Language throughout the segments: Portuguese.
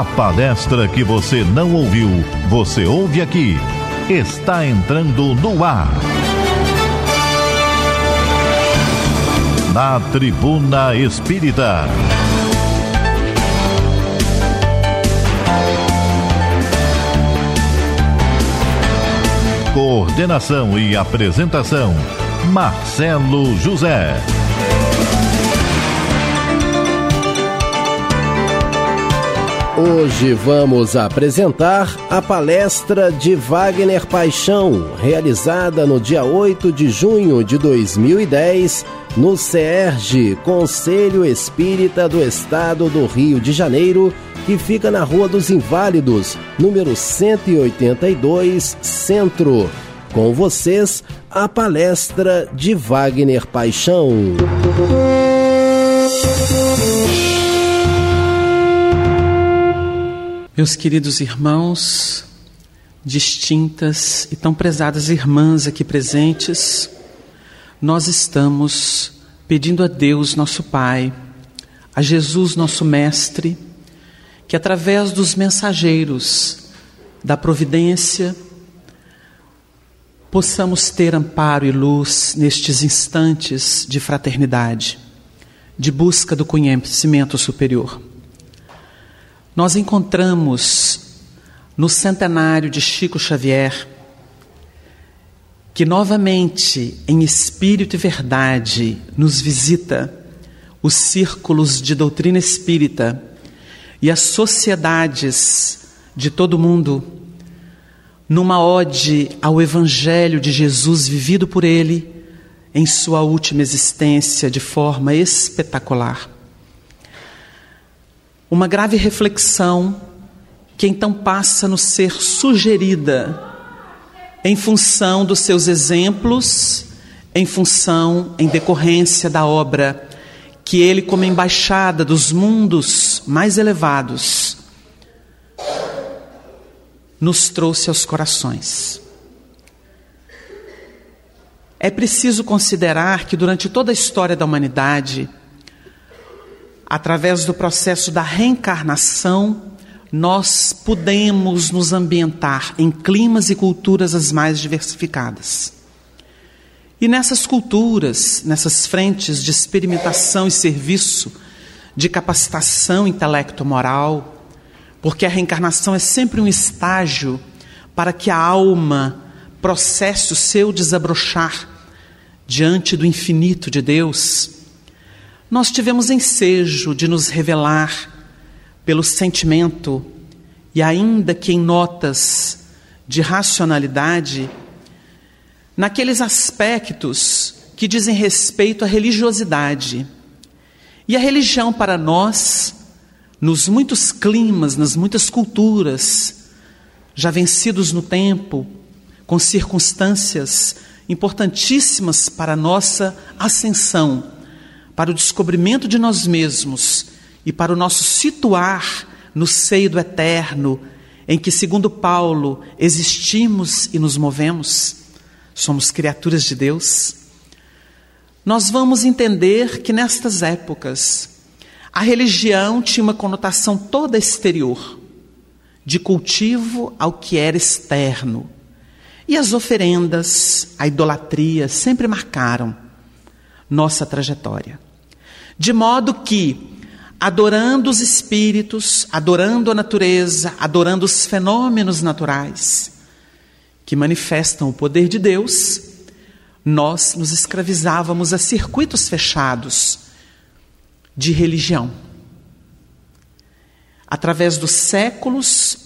A palestra que você não ouviu, você ouve aqui. Está entrando no ar. Na Tribuna Espírita. Coordenação e apresentação: Marcelo José. Hoje vamos apresentar a palestra de Wagner Paixão, realizada no dia 8 de junho de 2010 no CERJ, Conselho Espírita do Estado do Rio de Janeiro, que fica na Rua dos Inválidos, número 182, Centro. Com vocês, a palestra de Wagner Paixão. Meus queridos irmãos, distintas e tão prezadas irmãs aqui presentes, nós estamos pedindo a Deus, nosso Pai, a Jesus, nosso Mestre, que através dos mensageiros da providência, possamos ter amparo e luz nestes instantes de fraternidade, de busca do conhecimento superior. Nós encontramos no centenário de Chico Xavier que novamente, em espírito e verdade, nos visita os círculos de doutrina espírita e as sociedades de todo o mundo, numa ode ao Evangelho de Jesus vivido por ele em sua última existência de forma espetacular. Uma grave reflexão que então passa a nos ser sugerida em função dos seus exemplos, em função, em decorrência da obra que ele, como embaixada dos mundos mais elevados, nos trouxe aos corações. É preciso considerar que durante toda a história da humanidade, através do processo da reencarnação, nós podemos nos ambientar em climas e culturas as mais diversificadas. E nessas culturas, nessas frentes de experimentação e serviço, de capacitação intelecto-moral, porque a reencarnação é sempre um estágio para que a alma processe o seu desabrochar diante do infinito de Deus nós tivemos ensejo de nos revelar pelo sentimento e, ainda que em notas de racionalidade, naqueles aspectos que dizem respeito à religiosidade. E a religião, para nós, nos muitos climas, nas muitas culturas, já vencidos no tempo, com circunstâncias importantíssimas para a nossa ascensão para o descobrimento de nós mesmos e para o nosso situar no seio do eterno, em que, segundo Paulo, existimos e nos movemos, somos criaturas de Deus, nós vamos entender que nestas épocas a religião tinha uma conotação toda exterior, de cultivo ao que era externo. E as oferendas, a idolatria sempre marcaram nossa trajetória. De modo que, adorando os espíritos, adorando a natureza, adorando os fenômenos naturais que manifestam o poder de Deus, nós nos escravizávamos a circuitos fechados de religião. Através dos séculos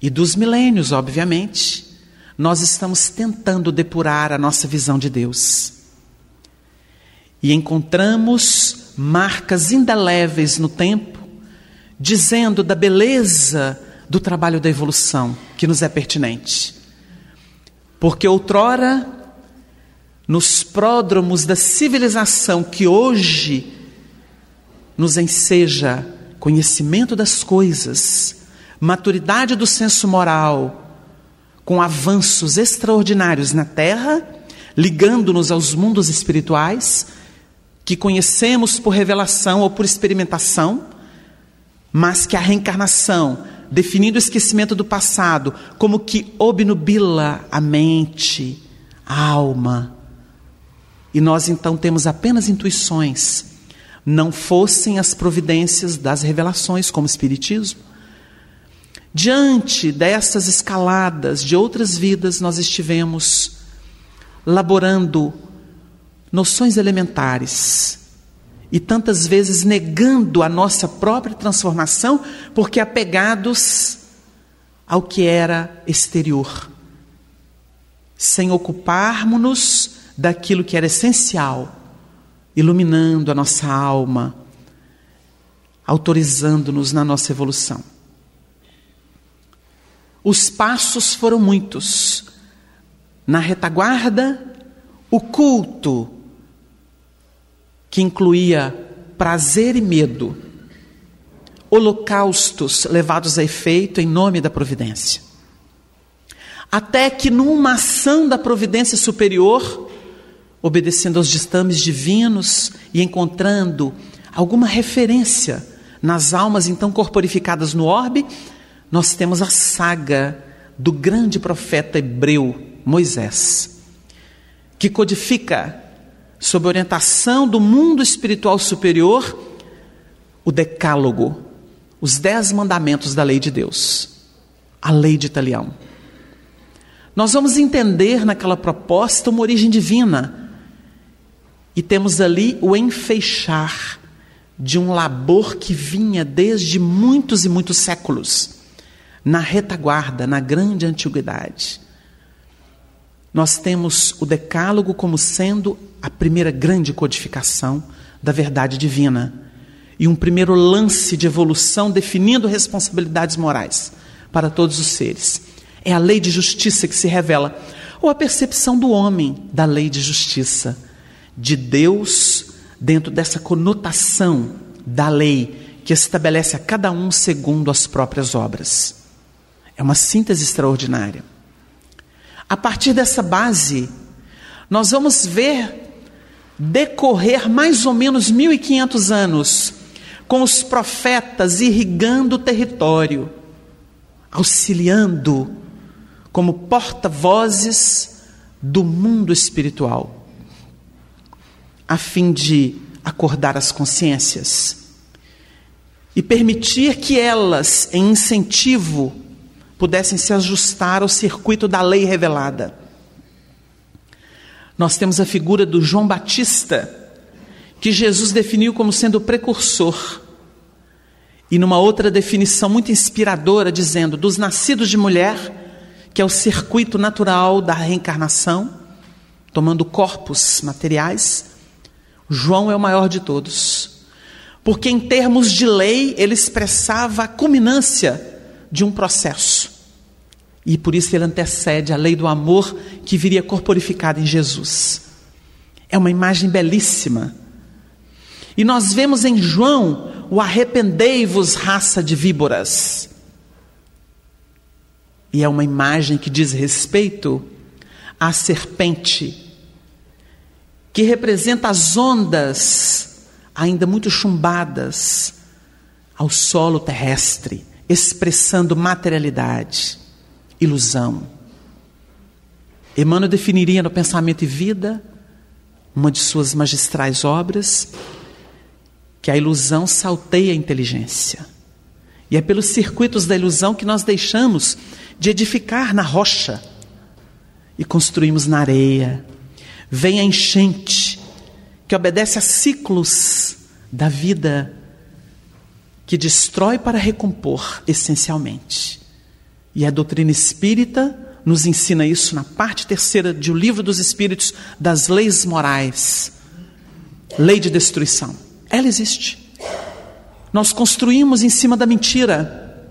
e dos milênios, obviamente, nós estamos tentando depurar a nossa visão de Deus. E encontramos marcas indeléveis no tempo, dizendo da beleza do trabalho da evolução que nos é pertinente. Porque outrora, nos pródromos da civilização que hoje nos enseja conhecimento das coisas, maturidade do senso moral, com avanços extraordinários na Terra, ligando-nos aos mundos espirituais, que conhecemos por revelação ou por experimentação, mas que a reencarnação definindo o esquecimento do passado como que obnubila a mente, a alma. E nós então temos apenas intuições, não fossem as providências das revelações, como o Espiritismo. Diante dessas escaladas de outras vidas, nós estivemos laborando noções elementares e tantas vezes negando a nossa própria transformação porque apegados ao que era exterior, sem ocuparmos-nos daquilo que era essencial, iluminando a nossa alma, autorizando-nos na nossa evolução. Os passos foram muitos. Na retaguarda, o culto, que incluía prazer e medo, holocaustos levados a efeito em nome da providência. Até que, numa ação da providência superior, obedecendo aos ditames divinos e encontrando alguma referência nas almas então corporificadas no orbe, nós temos a saga do grande profeta hebreu Moisés, que codifica, sob orientação do mundo espiritual superior, o Decálogo, os dez mandamentos da lei de Deus, a lei de Italião. Nós vamos entender naquela proposta uma origem divina e temos ali o enfeixar de um labor que vinha desde muitos e muitos séculos na retaguarda, na grande antiguidade. Nós temos o Decálogo como sendo a primeira grande codificação da verdade divina e um primeiro lance de evolução definindo responsabilidades morais para todos os seres. É a lei de justiça que se revela, ou a percepção do homem da lei de justiça, de Deus dentro dessa conotação da lei que estabelece a cada um segundo as próprias obras. É uma síntese extraordinária. A partir dessa base, nós vamos ver decorrer mais ou menos 1500 anos com os profetas irrigando o território, auxiliando como porta-vozes do mundo espiritual, a fim de acordar as consciências e permitir que elas, em incentivo pudessem se ajustar ao circuito da lei revelada. Nós temos a figura do João Batista, que Jesus definiu como sendo o precursor. E numa outra definição muito inspiradora, dizendo: dos nascidos de mulher, que é o circuito natural da reencarnação, tomando corpos materiais, João é o maior de todos. Porque, em termos de lei, ele expressava a culminância de um processo. E por isso ele antecede a lei do amor que viria corporificada em Jesus. É uma imagem belíssima. E nós vemos em João o arrependei-vos, raça de víboras. E é uma imagem que diz respeito à serpente, que representa as ondas ainda muito chumbadas ao solo terrestre, expressando materialidade ilusão. Emmanuel definiria no Pensamento e Vida, uma de suas magistrais obras, que a ilusão salteia a inteligência. E é pelos circuitos da ilusão que nós deixamos de edificar na rocha e construímos na areia. Vem a enchente, que obedece a ciclos da vida, que destrói para recompor essencialmente. E a doutrina espírita nos ensina isso na parte terceira de O Livro dos Espíritos, das leis morais. Lei de destruição. Ela existe. Nós construímos em cima da mentira.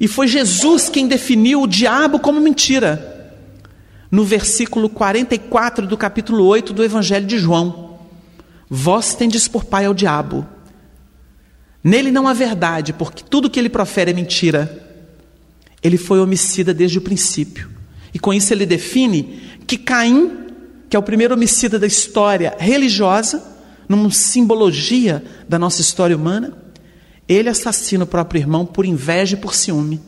E foi Jesus quem definiu o diabo como mentira. No versículo 44 do capítulo 8 do Evangelho de João. Vós tendes por pai ao diabo. Nele não há verdade, porque tudo que ele profere é mentira. Ele foi homicida desde o princípio. E com isso ele define que Caim, que é o primeiro homicida da história religiosa, numa simbologia da nossa história humana, Ele assassina o próprio irmão por inveja e por ciúme.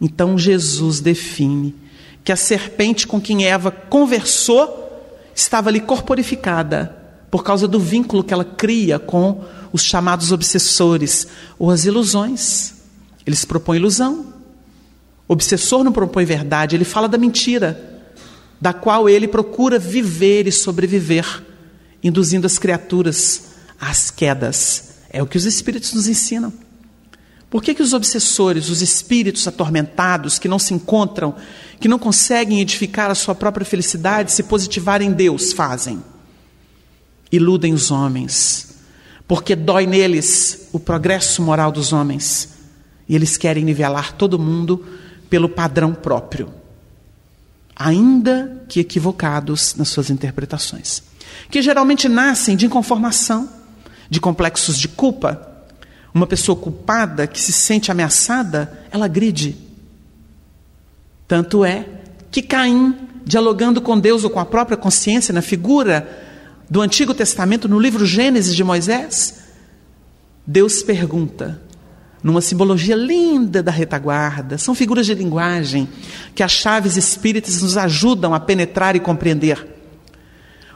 Então Jesus define que a serpente com quem Eva conversou estava ali corporificada por causa do vínculo que ela cria com os chamados obsessores ou as ilusões. Eles propõem ilusão. Obsessor não propõe verdade, ele fala da mentira, da qual ele procura viver e sobreviver, induzindo as criaturas às quedas. É o que os espíritos nos ensinam. Por que, que os obsessores, os espíritos atormentados, que não se encontram, que não conseguem edificar a sua própria felicidade, se positivar em Deus, fazem? Iludem os homens, porque dói neles o progresso moral dos homens, e eles querem nivelar todo mundo pelo padrão próprio, ainda que equivocados nas suas interpretações, que geralmente nascem de inconformação, de complexos de culpa. Uma pessoa culpada que se sente ameaçada, ela agride. Tanto é que Caim, dialogando com Deus ou com a própria consciência, na figura do Antigo Testamento, no livro Gênesis de Moisés, Deus pergunta: numa simbologia linda da retaguarda. São figuras de linguagem que as chaves espíritas nos ajudam a penetrar e compreender.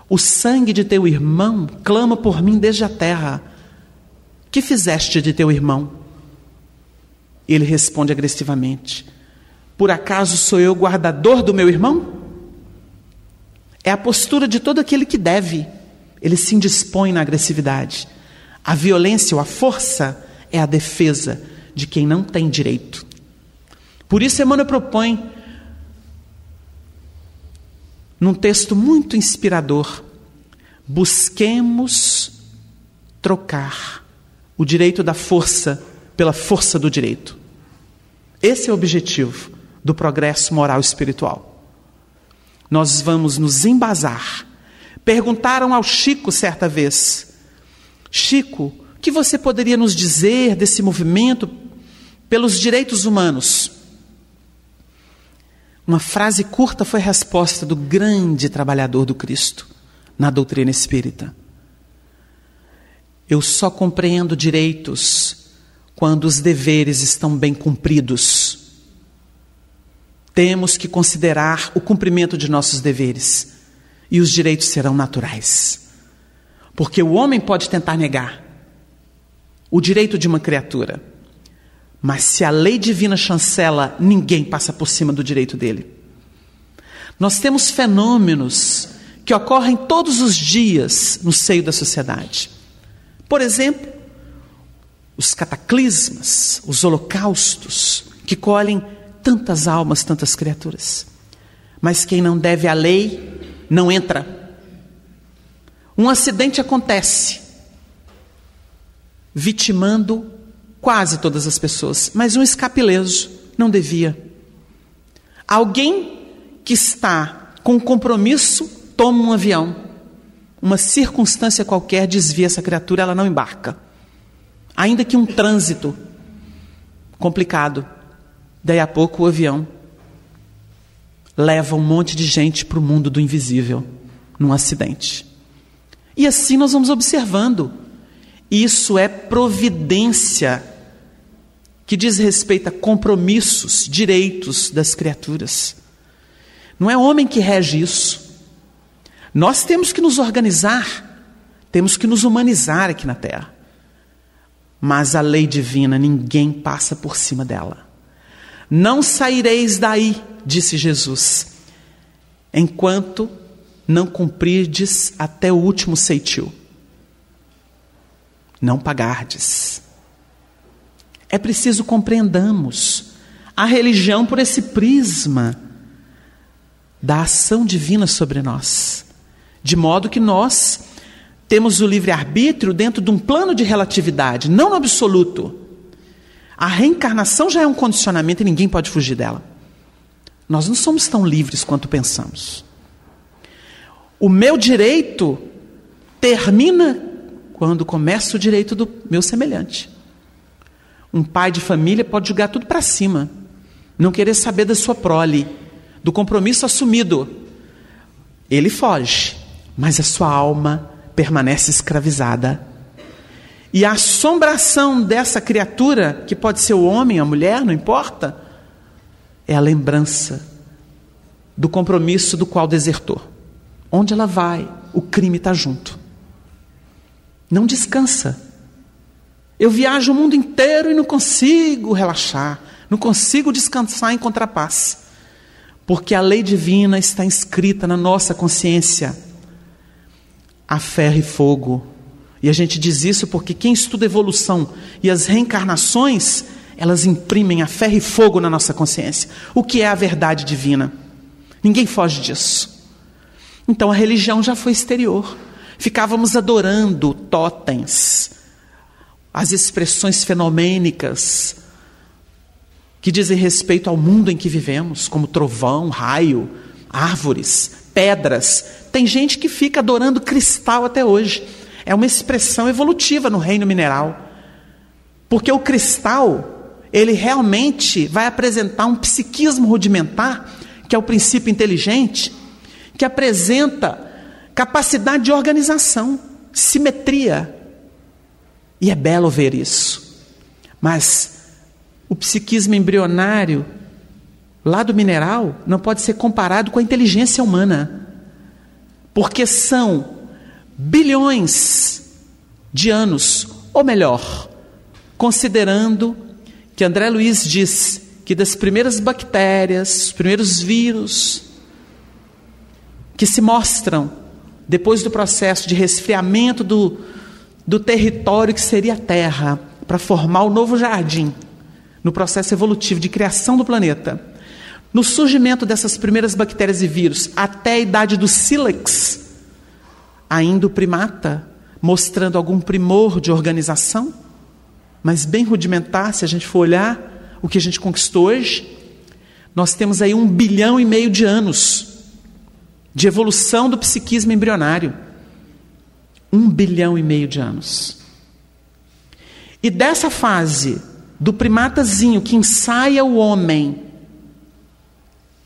O sangue de teu irmão clama por mim desde a terra. Que fizeste de teu irmão? Ele responde agressivamente: Por acaso sou eu guardador do meu irmão? É a postura de todo aquele que deve. Ele se indispõe na agressividade. A violência ou a força é a defesa de quem não tem direito. Por isso, Emmanuel propõe, num texto muito inspirador, busquemos trocar o direito da força pela força do direito. Esse é o objetivo do progresso moral espiritual. Nós vamos nos embasar. Perguntaram ao Chico certa vez: Chico, que você poderia nos dizer desse movimento pelos direitos humanos? Uma frase curta foi a resposta do grande trabalhador do Cristo na doutrina espírita. Eu só compreendo direitos quando os deveres estão bem cumpridos. Temos que considerar o cumprimento de nossos deveres e os direitos serão naturais. Porque o homem pode tentar negar, o direito de uma criatura. Mas se a lei divina chancela, ninguém passa por cima do direito dele. Nós temos fenômenos que ocorrem todos os dias no seio da sociedade. Por exemplo, os cataclismas, os holocaustos, que colhem tantas almas, tantas criaturas. Mas quem não deve à lei não entra. Um acidente acontece vitimando quase todas as pessoas, mas um escapileso não devia. Alguém que está com compromisso toma um avião, uma circunstância qualquer desvia essa criatura, ela não embarca. Ainda que um trânsito complicado, daí a pouco o avião leva um monte de gente para o mundo do invisível num acidente. E assim nós vamos observando isso é providência que diz respeito a compromissos, direitos das criaturas. Não é homem que rege isso. Nós temos que nos organizar, temos que nos humanizar aqui na terra. Mas a lei divina, ninguém passa por cima dela. Não saireis daí, disse Jesus, enquanto não cumprirdes até o último ceitil não pagardes. É preciso compreendamos a religião por esse prisma da ação divina sobre nós, de modo que nós temos o livre-arbítrio dentro de um plano de relatividade, não no absoluto. A reencarnação já é um condicionamento e ninguém pode fugir dela. Nós não somos tão livres quanto pensamos. O meu direito termina quando começa o direito do meu semelhante. Um pai de família pode jogar tudo para cima, não querer saber da sua prole, do compromisso assumido. Ele foge, mas a sua alma permanece escravizada. E a assombração dessa criatura, que pode ser o homem, a mulher, não importa, é a lembrança do compromisso do qual desertou. Onde ela vai, o crime está junto. Não descansa. Eu viajo o mundo inteiro e não consigo relaxar, não consigo descansar em contrapaz, porque a lei divina está inscrita na nossa consciência a ferro e fogo. E a gente diz isso porque quem estuda evolução e as reencarnações, elas imprimem a ferro e fogo na nossa consciência. O que é a verdade divina? Ninguém foge disso. Então a religião já foi exterior. Ficávamos adorando totens, as expressões fenomênicas que dizem respeito ao mundo em que vivemos, como trovão, raio, árvores, pedras. Tem gente que fica adorando cristal até hoje. É uma expressão evolutiva no reino mineral. Porque o cristal, ele realmente vai apresentar um psiquismo rudimentar, que é o princípio inteligente, que apresenta capacidade de organização, simetria. E é belo ver isso. Mas o psiquismo embrionário, lá do mineral, não pode ser comparado com a inteligência humana. Porque são bilhões de anos, ou melhor, considerando que André Luiz diz que das primeiras bactérias, os primeiros vírus que se mostram depois do processo de resfriamento do, do território que seria a Terra, para formar o novo jardim, no processo evolutivo de criação do planeta. No surgimento dessas primeiras bactérias e vírus, até a idade do sílex, ainda o primata, mostrando algum primor de organização, mas bem rudimentar, se a gente for olhar o que a gente conquistou hoje, nós temos aí um bilhão e meio de anos de evolução do psiquismo embrionário. Um bilhão e meio de anos. E dessa fase do primatazinho que ensaia o homem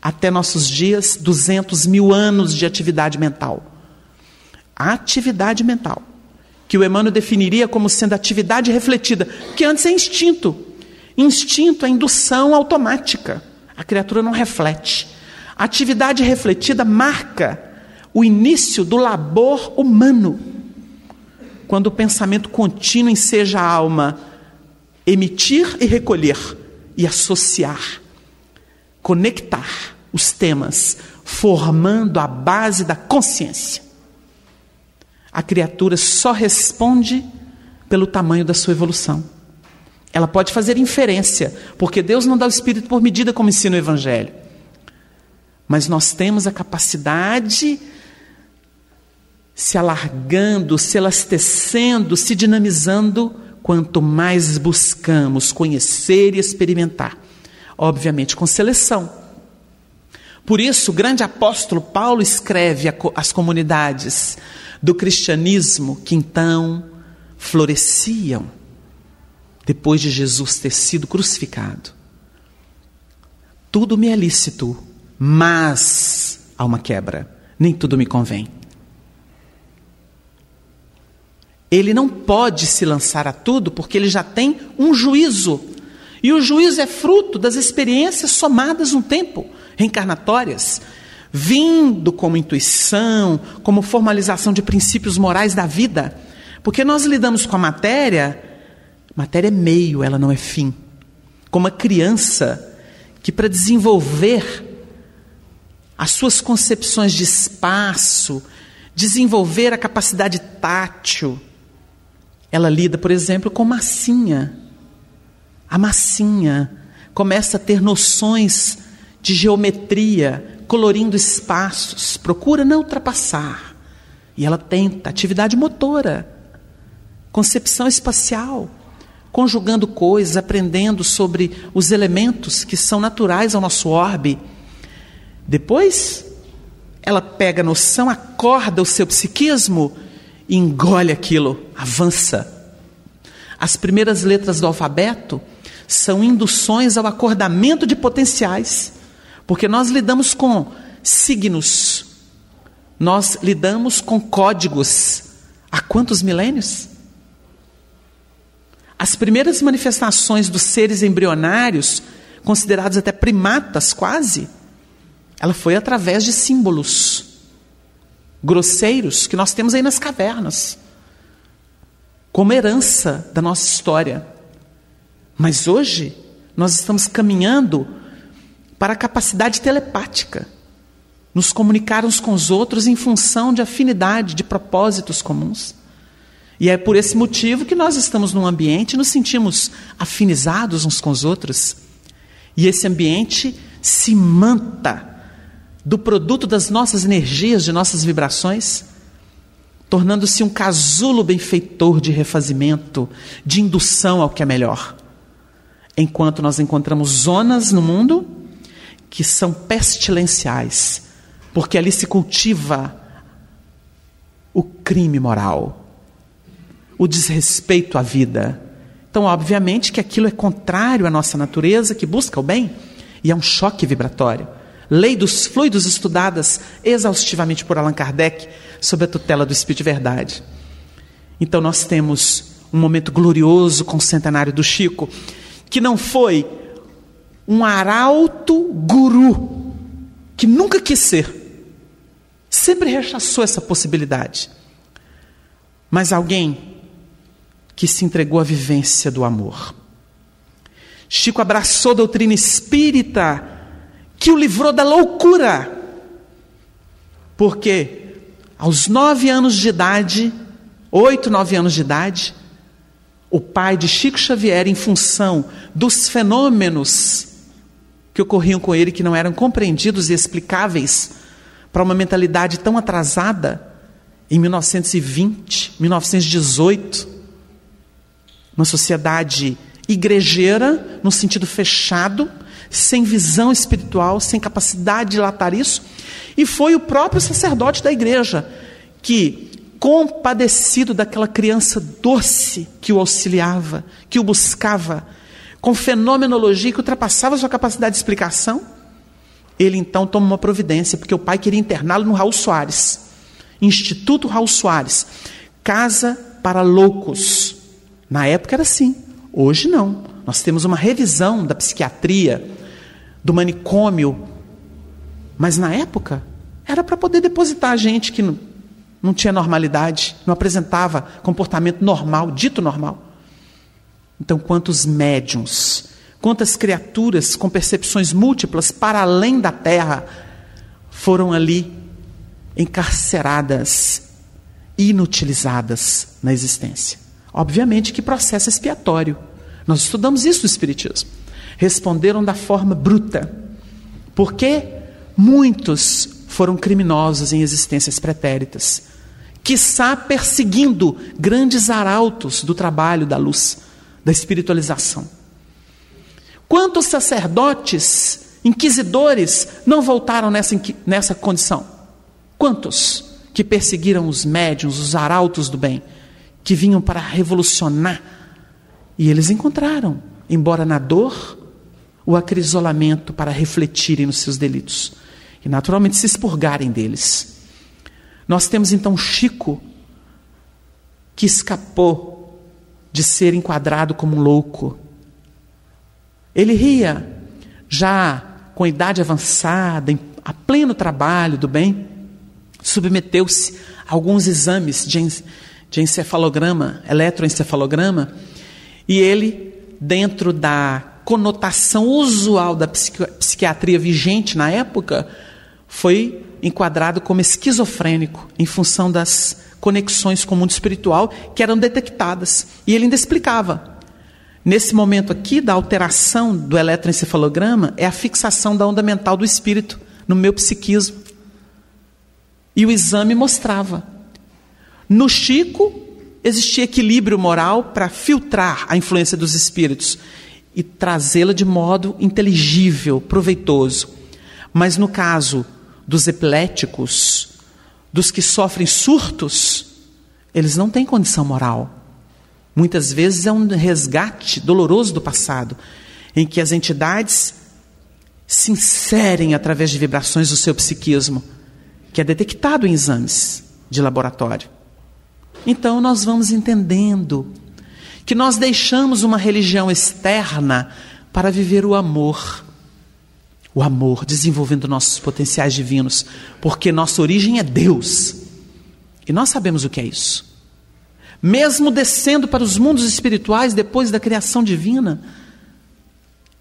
até nossos dias, 200 mil anos de atividade mental atividade mental, que o Emmanuel definiria como sendo atividade refletida, que antes é instinto. Instinto é indução automática. A criatura não reflete. A atividade refletida marca o início do labor humano. Quando o pensamento contínuo enseja a alma emitir e recolher e associar, conectar os temas, formando a base da consciência a criatura só responde pelo tamanho da sua evolução. Ela pode fazer inferência, porque Deus não dá o espírito por medida como ensina o Evangelho. Mas nós temos a capacidade se alargando, se elastecendo, se dinamizando, quanto mais buscamos conhecer e experimentar. Obviamente, com seleção. Por isso, o grande apóstolo Paulo escreve às comunidades: do cristianismo que então floresciam depois de Jesus ter sido crucificado. Tudo me é lícito, mas há uma quebra. Nem tudo me convém. Ele não pode se lançar a tudo porque ele já tem um juízo. E o juízo é fruto das experiências somadas no tempo, reencarnatórias vindo como intuição, como formalização de princípios morais da vida. Porque nós lidamos com a matéria, matéria é meio, ela não é fim. Como a criança que para desenvolver as suas concepções de espaço, desenvolver a capacidade tátil, ela lida, por exemplo, com massinha. A massinha começa a ter noções de geometria, colorindo espaços, procura não ultrapassar. E ela tenta atividade motora, concepção espacial, conjugando coisas, aprendendo sobre os elementos que são naturais ao nosso orbe. Depois, ela pega a noção, acorda o seu psiquismo e engole aquilo, avança. As primeiras letras do alfabeto são induções ao acordamento de potenciais. Porque nós lidamos com signos, nós lidamos com códigos. Há quantos milênios? As primeiras manifestações dos seres embrionários, considerados até primatas quase, ela foi através de símbolos grosseiros que nós temos aí nas cavernas, como herança da nossa história. Mas hoje nós estamos caminhando para a capacidade telepática, nos comunicar uns com os outros em função de afinidade, de propósitos comuns. E é por esse motivo que nós estamos num ambiente e nos sentimos afinizados uns com os outros. E esse ambiente se manta do produto das nossas energias, de nossas vibrações, tornando-se um casulo benfeitor de refazimento, de indução ao que é melhor. Enquanto nós encontramos zonas no mundo que são pestilenciais, porque ali se cultiva o crime moral, o desrespeito à vida. Então, obviamente que aquilo é contrário à nossa natureza, que busca o bem, e é um choque vibratório. Lei dos fluidos estudadas exaustivamente por Allan Kardec, sob a tutela do Espírito de Verdade. Então, nós temos um momento glorioso com o centenário do Chico, que não foi um arauto guru, que nunca quis ser, sempre rechaçou essa possibilidade. Mas alguém que se entregou à vivência do amor. Chico abraçou a doutrina espírita que o livrou da loucura. Porque aos nove anos de idade, oito, nove anos de idade, o pai de Chico Xavier, em função dos fenômenos que ocorriam com ele, que não eram compreendidos e explicáveis para uma mentalidade tão atrasada, em 1920, 1918, uma sociedade igrejeira, no sentido fechado, sem visão espiritual, sem capacidade de latar isso. E foi o próprio sacerdote da igreja que, compadecido daquela criança doce que o auxiliava, que o buscava, com fenomenologia que ultrapassava sua capacidade de explicação, ele então toma uma providência, porque o pai queria interná-lo no Raul Soares, Instituto Raul Soares, casa para loucos. Na época era assim, hoje não. Nós temos uma revisão da psiquiatria, do manicômio, mas na época era para poder depositar gente que não, não tinha normalidade, não apresentava comportamento normal, dito normal. Então, quantos médiums, quantas criaturas com percepções múltiplas para além da terra foram ali encarceradas, inutilizadas na existência. Obviamente que processo expiatório. Nós estudamos isso no Espiritismo. Responderam da forma bruta. Porque muitos foram criminosos em existências pretéritas. Quiçá perseguindo grandes arautos do trabalho da luz, da espiritualização. Quantos sacerdotes, inquisidores, não voltaram nessa, nessa condição? Quantos que perseguiram os médiuns, os arautos do bem? que vinham para revolucionar. E eles encontraram, embora na dor, o acrisolamento para refletirem nos seus delitos e, naturalmente, se expurgarem deles. Nós temos então Chico, que escapou de ser enquadrado como um louco. Ele ria, já com idade avançada, a pleno trabalho do bem, submeteu-se a alguns exames de de encefalograma, eletroencefalograma, e ele, dentro da conotação usual da psiquiatria vigente na época, foi enquadrado como esquizofrênico, em função das conexões com o mundo espiritual que eram detectadas. E ele ainda explicava. Nesse momento aqui, da alteração do eletroencefalograma, é a fixação da onda mental do espírito no meu psiquismo. E o exame mostrava no Chico, existia equilíbrio moral para filtrar a influência dos espíritos e trazê-la de modo inteligível, proveitoso. Mas no caso dos epiléticos, dos que sofrem surtos, eles não têm condição moral. Muitas vezes é um resgate doloroso do passado, em que as entidades se inserem através de vibrações do seu psiquismo, que é detectado em exames de laboratório. Então nós vamos entendendo que nós deixamos uma religião externa para viver o amor. O amor, desenvolvendo nossos potenciais divinos, porque nossa origem é Deus. E nós sabemos o que é isso. Mesmo descendo para os mundos espirituais depois da criação divina,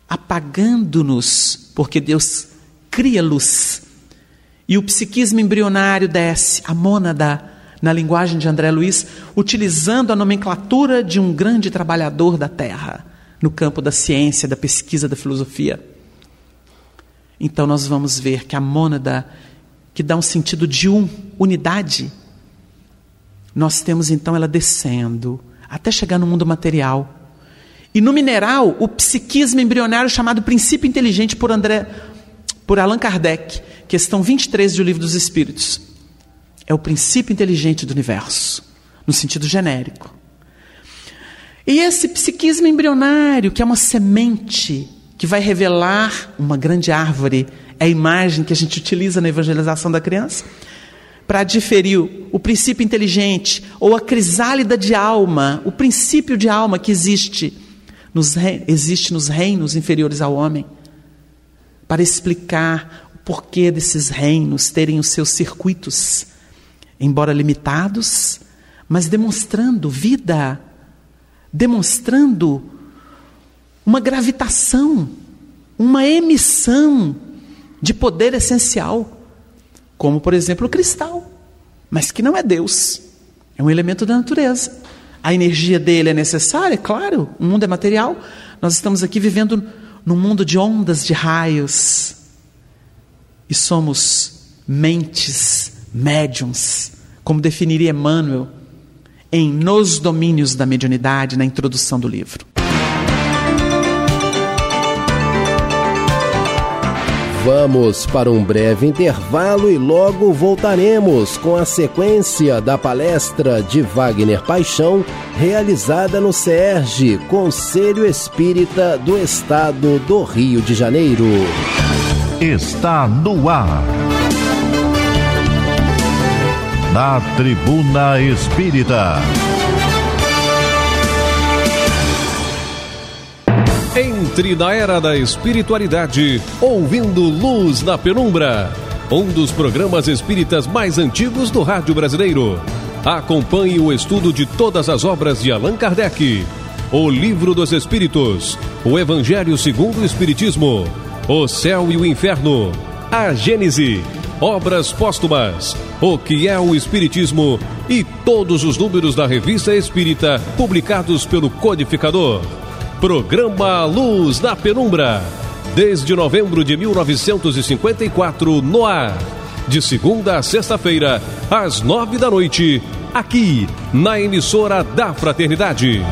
apagando-nos, porque Deus cria luz. E o psiquismo embrionário desce, a mônada, na linguagem de André Luiz, utilizando a nomenclatura de um grande trabalhador da terra, no campo da ciência, da pesquisa, da filosofia. Então nós vamos ver que a mônada, que dá um sentido de um, unidade, nós temos então ela descendo até chegar no mundo material. E no mineral, o psiquismo embrionário chamado princípio inteligente por André por Allan Kardec, questão 23 do Livro dos Espíritos. É o princípio inteligente do universo, no sentido genérico. E esse psiquismo embrionário, que é uma semente que vai revelar uma grande árvore, é a imagem que a gente utiliza na evangelização da criança, para diferir o princípio inteligente ou a crisálida de alma, o princípio de alma que existe nos, existe nos reinos inferiores ao homem para explicar o porquê desses reinos terem os seus circuitos, embora limitados, mas demonstrando vida, demonstrando uma gravitação, uma emissão de poder essencial, como por exemplo o cristal, mas que não é Deus, é um elemento da natureza. A energia dele é necessária, claro, o mundo é material. Nós estamos aqui vivendo num mundo de ondas de raios e somos mentes médiums, como definiria Emmanuel em Nos Domínios da Mediunidade, na introdução do livro. Vamos para um breve intervalo e logo voltaremos com a sequência da palestra de Wagner Paixão, realizada no CERJ, Conselho Espírita do Estado do Rio de Janeiro. Está no ar. Na Tribuna Espírita. Entre na era da espiritualidade, ouvindo Luz na Penumbra, um dos programas espíritas mais antigos do rádio brasileiro. Acompanhe o estudo de todas as obras de Allan Kardec, o Livro dos Espíritos, o Evangelho segundo o Espiritismo, o Céu e o Inferno, a Gênese, obras póstumas, o que é o Espiritismo e todos os números da Revista Espírita publicados pelo Codificador. Programa Luz na Penumbra. Desde novembro de 1954, no ar. De segunda a sexta-feira, às nove da noite, aqui, na emissora da Fraternidade.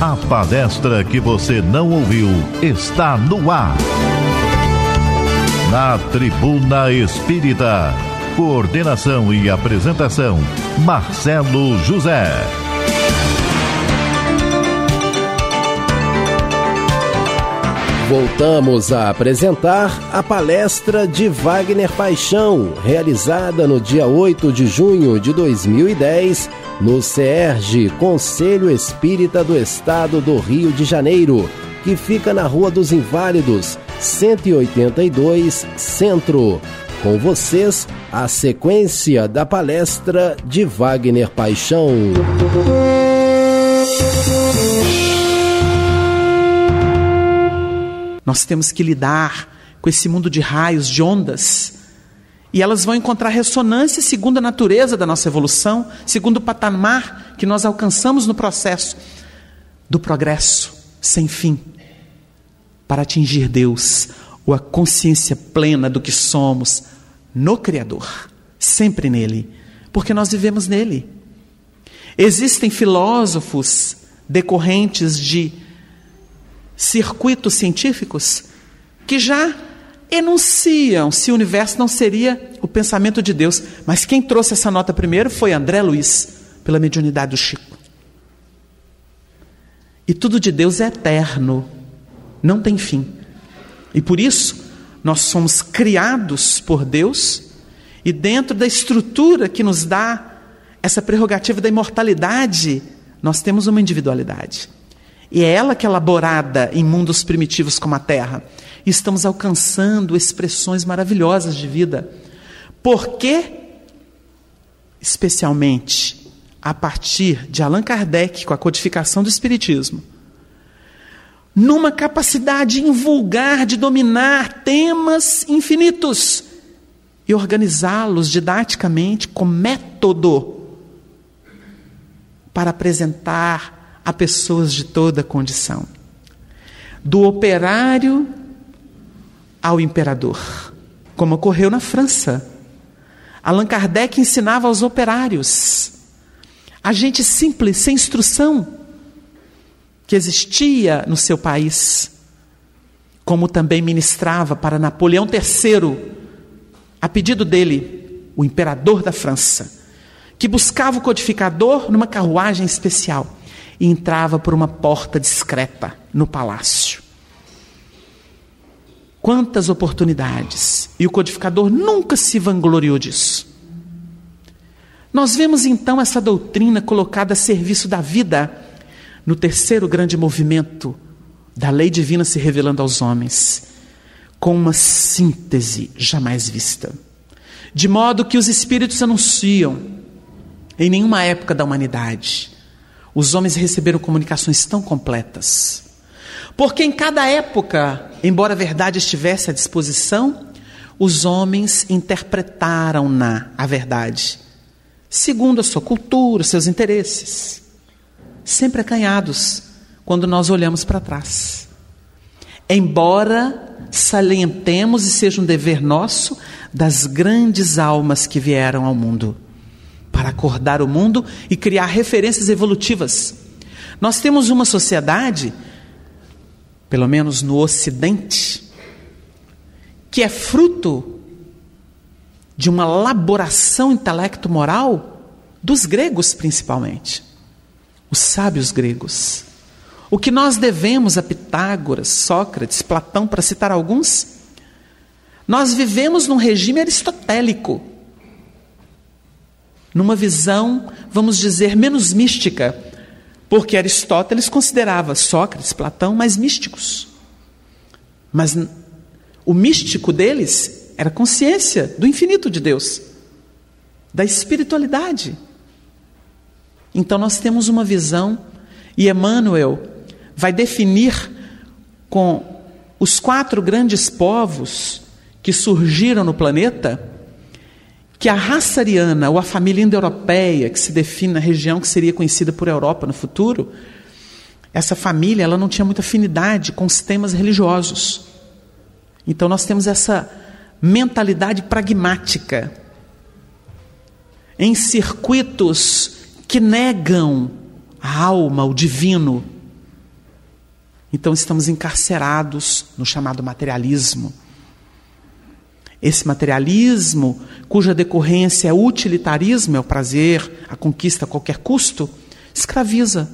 A palestra que você não ouviu está no ar. Na Tribuna Espírita. Coordenação e apresentação: Marcelo José. Voltamos a apresentar a palestra de Wagner Paixão, realizada no dia 8 de junho de 2010, no CERJ, Conselho Espírita do Estado do Rio de Janeiro, que fica na Rua dos Inválidos, 182, Centro. Com vocês, a sequência da palestra de Wagner Paixão. Nós temos que lidar com esse mundo de raios, de ondas. E elas vão encontrar ressonância segundo a natureza da nossa evolução, segundo o patamar que nós alcançamos no processo do progresso sem fim para atingir Deus, ou a consciência plena do que somos no Criador, sempre nele, porque nós vivemos nele. Existem filósofos decorrentes de circuitos científicos que já enunciam se o universo não seria o pensamento de Deus. Mas quem trouxe essa nota primeiro foi André Luiz, pela mediunidade do Chico. E tudo de Deus é eterno, não tem fim. E por isso, nós somos criados por Deus e dentro da estrutura que nos dá essa prerrogativa da imortalidade Nós temos uma individualidade. E é ela que é elaborada em mundos primitivos como a Terra. E estamos alcançando expressões maravilhosas de vida. Por que, especialmente a partir de Allan Kardec, com a codificação do Espiritismo, numa capacidade invulgar de dominar temas infinitos e organizá-los didaticamente com método para apresentar a pessoas de toda condição. Do operário ao imperador, como ocorreu na França. Allan Kardec ensinava aos operários, a gente simples, sem instrução, que existia no seu país, como também ministrava para Napoleão III, a pedido dele, o imperador da França, que buscava o codificador numa carruagem especial e entrava por uma porta discreta no palácio. Quantas oportunidades! E o codificador nunca se vangloriou disso. Nós vemos então essa doutrina colocada a serviço da vida no terceiro grande movimento da lei divina se revelando aos homens, com uma síntese jamais vista. De modo que os espíritos anunciam, em nenhuma época da humanidade, os homens receberam comunicações tão completas. Porque em cada época, embora a verdade estivesse à disposição, os homens interpretaram-na, a verdade, segundo a sua cultura, seus interesses sempre acanhados quando nós olhamos para trás. Embora salientemos e seja um dever nosso das grandes almas que vieram ao mundo para acordar o mundo e criar referências evolutivas. Nós temos uma sociedade, pelo menos no Ocidente, que é fruto de uma elaboração intelecto-moral dos gregos, principalmente os sábios gregos. O que nós devemos a Pitágoras, Sócrates, Platão, para citar alguns? Nós vivemos num regime aristotélico, numa visão, vamos dizer, menos mística, porque Aristóteles considerava Sócrates, Platão mais místicos. Mas o místico deles era consciência do infinito de Deus, da espiritualidade. Então nós temos uma visão e Emmanuel vai definir com os quatro grandes povos que surgiram no planeta que a raça ariana ou a família indo-europeia que se define na região que seria conhecida por Europa no futuro, essa família ela não tinha muita afinidade com os temas religiosos. Então nós temos essa mentalidade pragmática em circuitos que negam a alma, o divino. Então estamos encarcerados no chamado materialismo. Esse materialismo, cuja decorrência é utilitarismo, é o prazer, a conquista a qualquer custo, escraviza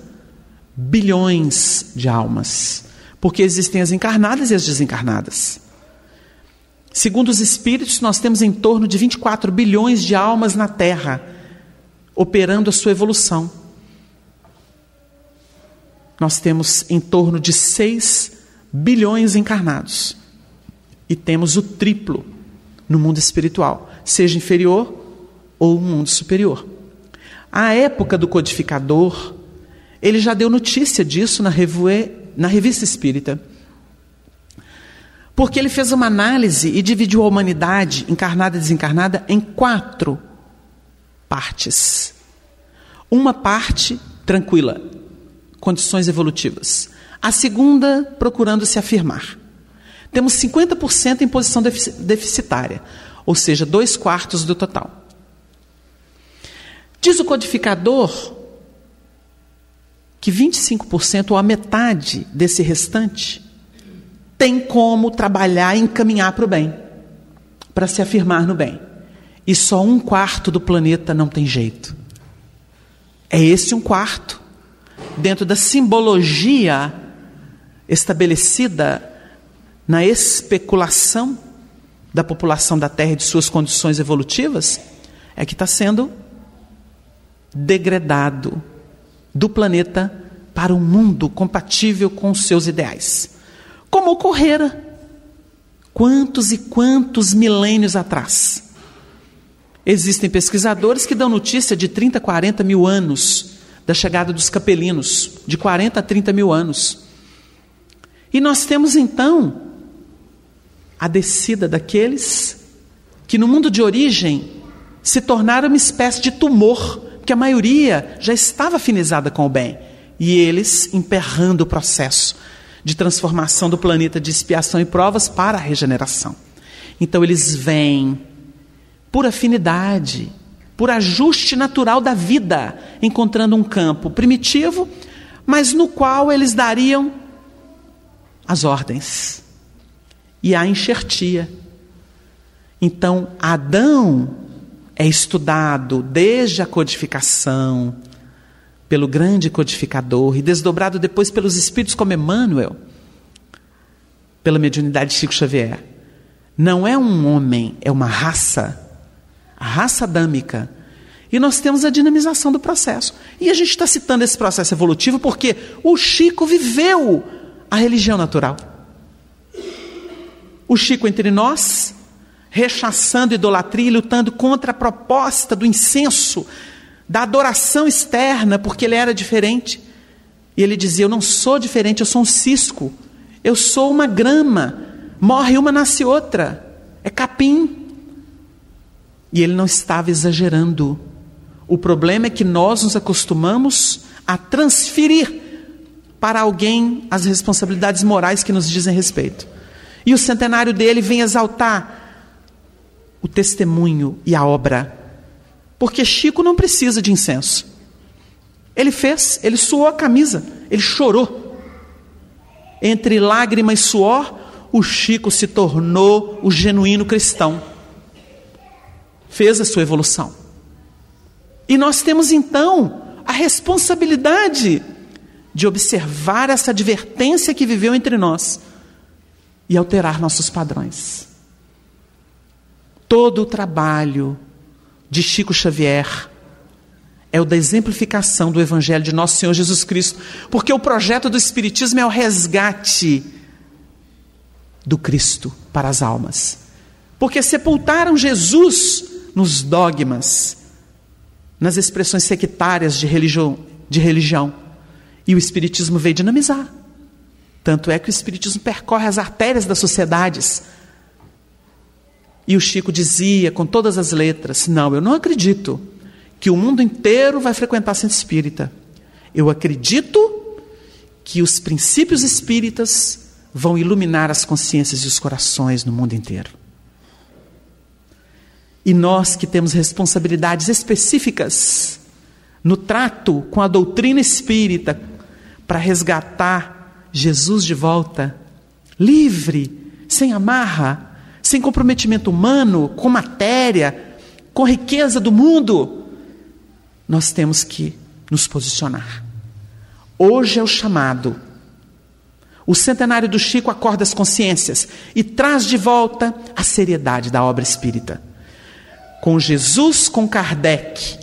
bilhões de almas. Porque existem as encarnadas e as desencarnadas. Segundo os espíritos, nós temos em torno de 24 bilhões de almas na Terra operando a sua evolução. Nós temos em torno de 6 bilhões encarnados. E temos o triplo no mundo espiritual, seja inferior ou mundo superior. A época do codificador, ele já deu notícia disso na, revue, na revista espírita. Porque ele fez uma análise e dividiu a humanidade, encarnada e desencarnada, em quatro partes. Uma parte tranquila, condições evolutivas. A segunda procurando se afirmar. Temos 50% em posição deficitária, ou seja, dois quartos do total. Diz o codificador que 25% ou a metade desse restante tem como trabalhar e encaminhar para o bem, para se afirmar no bem e só um quarto do planeta não tem jeito. É esse um quarto, dentro da simbologia estabelecida na especulação da população da Terra e de suas condições evolutivas, é que está sendo degradado, do planeta para um mundo compatível com os seus ideais. Como ocorrera quantos e quantos milênios atrás. Existem pesquisadores que dão notícia de 30, 40 mil anos da chegada dos capelinos, de 40 a 30 mil anos. E nós temos então a descida daqueles que no mundo de origem se tornaram uma espécie de tumor, que a maioria já estava afinizada com o bem, e eles emperrando o processo de transformação do planeta de expiação e provas para a regeneração. Então eles vêm por afinidade, por ajuste natural da vida, encontrando um campo primitivo, mas no qual eles dariam as ordens e a enxertia. Então, Adão é estudado desde a codificação pelo grande codificador e desdobrado depois pelos espíritos como Emmanuel, pela mediunidade de Chico Xavier. Não é um homem, é uma raça, raça adâmica. E nós temos a dinamização do processo. E a gente está citando esse processo evolutivo porque o Chico viveu a religião natural. O Chico entre nós rechaçando idolatria e lutando contra a proposta do incenso, da adoração externa, porque ele era diferente. E ele dizia: Eu não sou diferente, eu sou um cisco, eu sou uma grama, morre uma, nasce outra, é capim. E ele não estava exagerando. O problema é que nós nos acostumamos a transferir para alguém as responsabilidades morais que nos dizem respeito. E o centenário dele vem exaltar o testemunho e a obra. Porque Chico não precisa de incenso. Ele fez, ele suou a camisa, ele chorou. Entre lágrima e suor, o Chico se tornou o genuíno cristão. Fez a sua evolução. E nós temos então a responsabilidade de observar essa advertência que viveu entre nós e alterar nossos padrões todo o trabalho de Chico Xavier é o da exemplificação do Evangelho de Nosso Senhor Jesus Cristo, porque o projeto do Espiritismo é o resgate do Cristo para as almas. Porque sepultaram Jesus nos dogmas, nas expressões sectárias de religião, de religião. E o Espiritismo veio dinamizar. Tanto é que o Espiritismo percorre as artérias das sociedades e o Chico dizia com todas as letras: Não, eu não acredito que o mundo inteiro vai frequentar centro espírita. Eu acredito que os princípios espíritas vão iluminar as consciências e os corações no mundo inteiro. E nós que temos responsabilidades específicas no trato com a doutrina espírita para resgatar Jesus de volta, livre, sem amarra, sem comprometimento humano, com matéria, com riqueza do mundo, nós temos que nos posicionar. Hoje é o chamado. O centenário do Chico acorda as consciências e traz de volta a seriedade da obra espírita. Com Jesus, com Kardec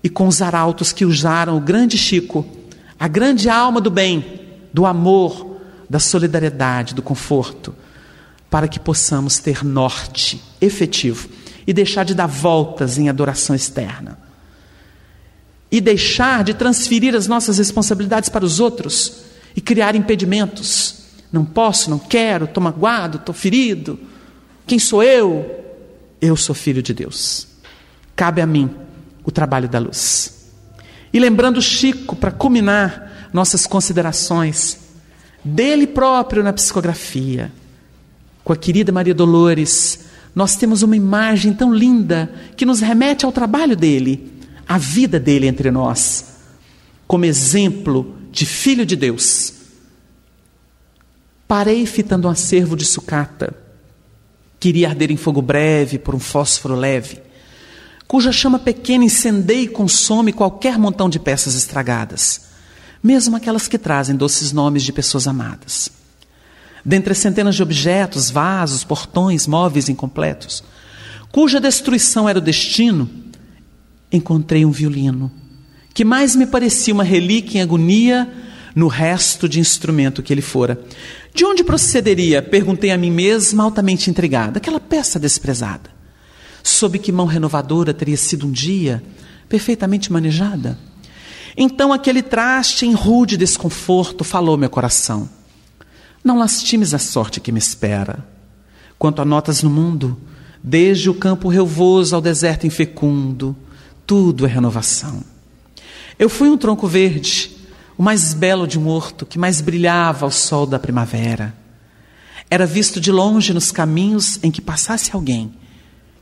e com os arautos que usaram o grande Chico, a grande alma do bem, do amor, da solidariedade, do conforto, para que possamos ter norte efetivo e deixar de dar voltas em adoração externa. E deixar de transferir as nossas responsabilidades para os outros e criar impedimentos. Não posso, não quero, estou magoado, estou ferido. Quem sou eu? Eu sou filho de Deus. Cabe a mim o trabalho da luz. E lembrando Chico, para culminar nossas considerações, dele próprio na psicografia com a querida Maria Dolores, nós temos uma imagem tão linda que nos remete ao trabalho dele, à vida dele entre nós, como exemplo de filho de Deus. Parei fitando um acervo de sucata, queria arder em fogo breve por um fósforo leve, cuja chama pequena incendeia e consome qualquer montão de peças estragadas, mesmo aquelas que trazem doces nomes de pessoas amadas. Dentre as centenas de objetos, vasos, portões, móveis incompletos, cuja destruição era o destino, encontrei um violino que mais me parecia uma relíquia em agonia no resto de instrumento que ele fora. De onde procederia? Perguntei a mim mesma, altamente intrigada. Aquela peça desprezada. Sob que mão renovadora teria sido um dia perfeitamente manejada? Então aquele traste em rude desconforto falou meu coração. Não lastimes a sorte que me espera. Quanto a notas no mundo, desde o campo relvoso ao deserto infecundo, tudo é renovação. Eu fui um tronco verde, o mais belo de horto que mais brilhava ao sol da primavera. Era visto de longe nos caminhos em que passasse alguém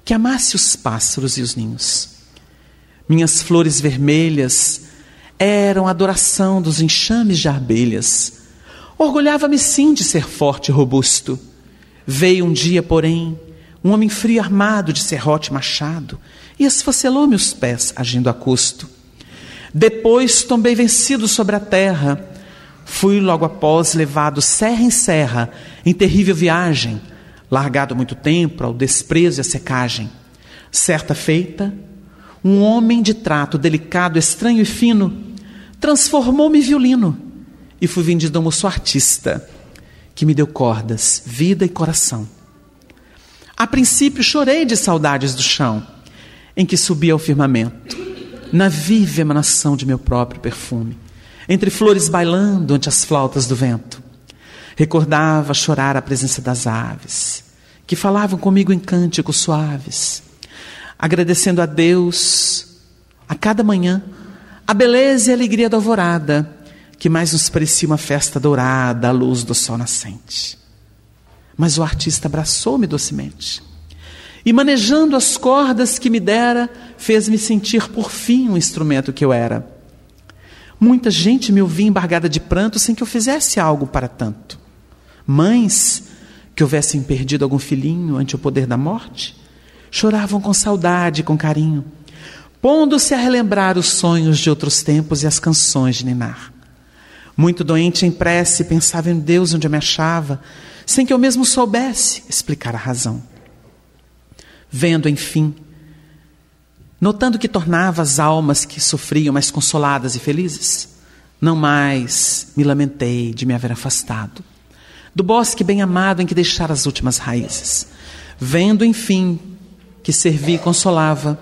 que amasse os pássaros e os ninhos. Minhas flores vermelhas eram adoração dos enxames de abelhas. Orgulhava-me sim de ser forte e robusto. Veio um dia, porém, um homem frio armado de serrote machado e esfacelou-me os pés, agindo a custo. Depois tombei vencido sobre a terra. Fui logo após levado serra em serra, em terrível viagem, largado muito tempo ao desprezo e à secagem. Certa feita, um homem de trato delicado, estranho e fino, transformou-me em violino e fui vendido a um moço artista, que me deu cordas, vida e coração. A princípio chorei de saudades do chão, em que subia ao firmamento na viva emanação de meu próprio perfume, entre flores bailando ante as flautas do vento. Recordava chorar a presença das aves, que falavam comigo em cânticos suaves, agradecendo a Deus a cada manhã a beleza e a alegria da alvorada, que mais nos parecia uma festa dourada à luz do sol nascente. Mas o artista abraçou-me docemente e manejando as cordas que me dera, fez-me sentir por fim um instrumento que eu era. Muita gente me ouvia embargada de pranto sem que eu fizesse algo para tanto. Mães que houvessem perdido algum filhinho ante o poder da morte, choravam com saudade e com carinho, pondo-se a relembrar os sonhos de outros tempos e as canções de Ninar. Muito doente em prece, pensava em Deus onde eu me achava, sem que eu mesmo soubesse explicar a razão vendo, enfim, notando que tornava as almas que sofriam mais consoladas e felizes, não mais me lamentei de me haver afastado do bosque bem amado em que deixara as últimas raízes. Vendo, enfim, que servi e consolava,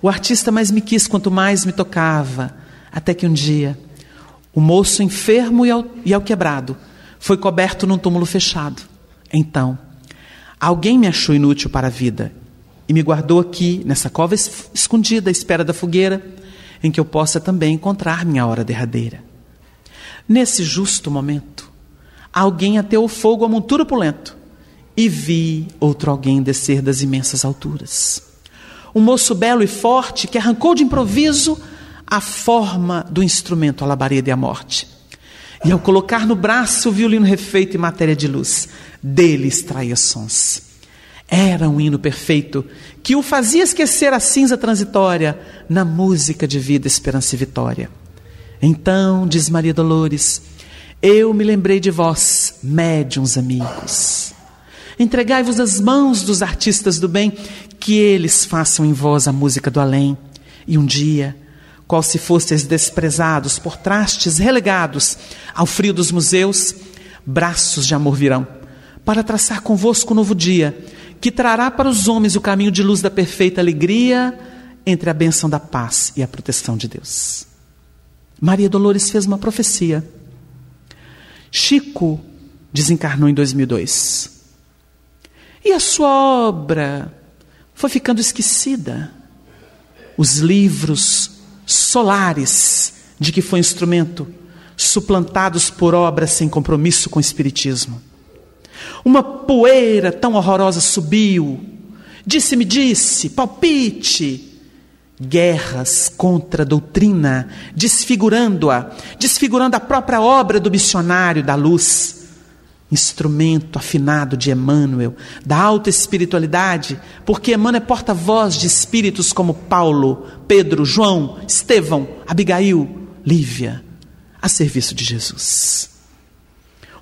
o artista mais me quis quanto mais me tocava, até que um dia, o moço enfermo e ao, e ao quebrado foi coberto num túmulo fechado. Então, alguém me achou inútil para a vida e me guardou aqui, nessa cova escondida, à espera da fogueira, em que eu possa também encontrar minha hora derradeira. Nesse justo momento, alguém ateou fogo a montura opulento e vi outro alguém descer das imensas alturas. Um moço belo e forte que arrancou de improviso a forma do instrumento, a labareda e a morte. E ao colocar no braço o violino refeito em matéria de luz, dele extraía sons. Era um hino perfeito que o fazia esquecer a cinza transitória na música de vida, esperança e vitória. Então, diz Maria Dolores, eu me lembrei de vós, médiums amigos. Entregai-vos as mãos dos artistas do bem, que eles façam em vós a música do além. E um dia, qual se fosseis desprezados por trastes relegados ao frio dos museus, braços de amor virão, para traçar convosco um novo dia que trará para os homens o caminho de luz da perfeita alegria entre a benção da paz e a proteção de Deus. Maria Dolores fez uma profecia. Chico desencarnou em 2002. E a sua obra foi ficando esquecida. Os livros solares de que foi instrumento, suplantados por obras sem compromisso com o Espiritismo. Uma poeira tão horrorosa subiu. Disse-me, disse, palpite. Guerras contra a doutrina, desfigurando-a, desfigurando a própria obra do missionário da luz instrumento afinado de Emmanuel, da alta espiritualidade, porque Emmanuel é porta-voz de espíritos como Paulo, Pedro, João, Estevão, Abigail, Lívia, a serviço de Jesus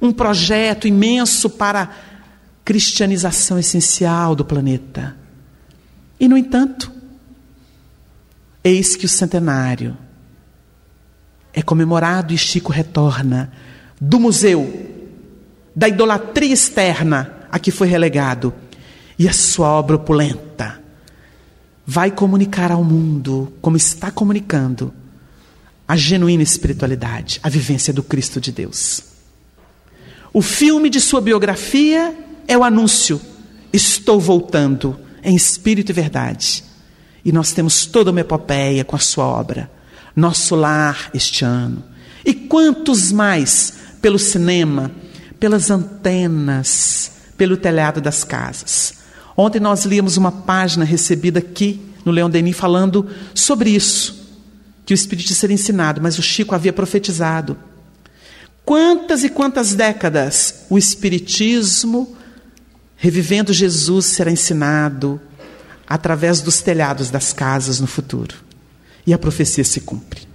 um projeto imenso para a cristianização essencial do planeta. E, no entanto, eis que o centenário comemorado e Chico retorna do museu, da idolatria externa a que foi relegado, e a sua obra opulenta vai comunicar ao mundo, como está comunicando, a genuína espiritualidade, a vivência do Cristo de Deus. O filme de sua biografia é o anúncio: estou voltando em espírito e verdade. E nós temos toda uma epopeia com a sua obra. Nosso lar este ano. E quantos mais pelo cinema, pelas antenas, pelo telhado das casas. Ontem nós líamos uma página recebida aqui no Leão Denis falando sobre isso, que o Espírito seria ensinado, mas o Chico havia profetizado. Quantas e quantas décadas o Espiritismo, revivendo Jesus, será ensinado através dos telhados das casas no futuro. E a profecia se cumpre.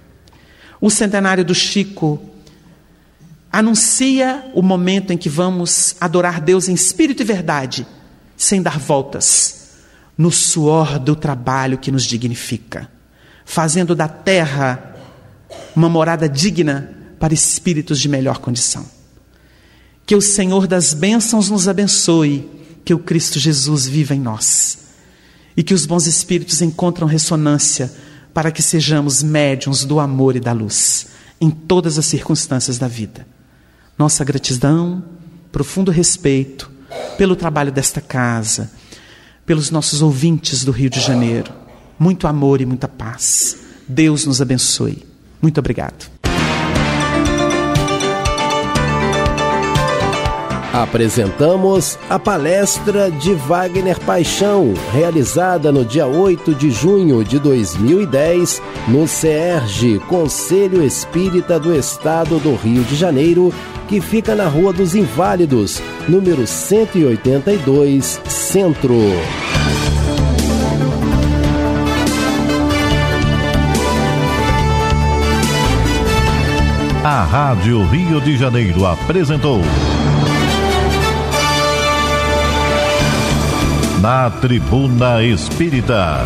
O centenário do Chico anuncia o momento em que vamos adorar Deus em espírito e verdade, sem dar voltas, no suor do trabalho que nos dignifica, fazendo da terra uma morada digna para espíritos de melhor condição. Que o Senhor das bênçãos nos abençoe, que o Cristo Jesus viva em nós e que os bons espíritos encontram ressonância para que sejamos médiums do amor e da luz em todas as circunstâncias da vida. Nossa gratidão, profundo respeito pelo trabalho desta casa, pelos nossos ouvintes do Rio de Janeiro. Muito amor e muita paz. Deus nos abençoe. Muito obrigado. Apresentamos a palestra de Wagner Paixão, realizada no dia 8 de junho de 2010 no CERJ, Conselho Espírita do Estado do Rio de Janeiro, que fica na Rua dos Inválidos, número 182, Centro. A Rádio Rio de Janeiro apresentou. Na Tribuna Espírita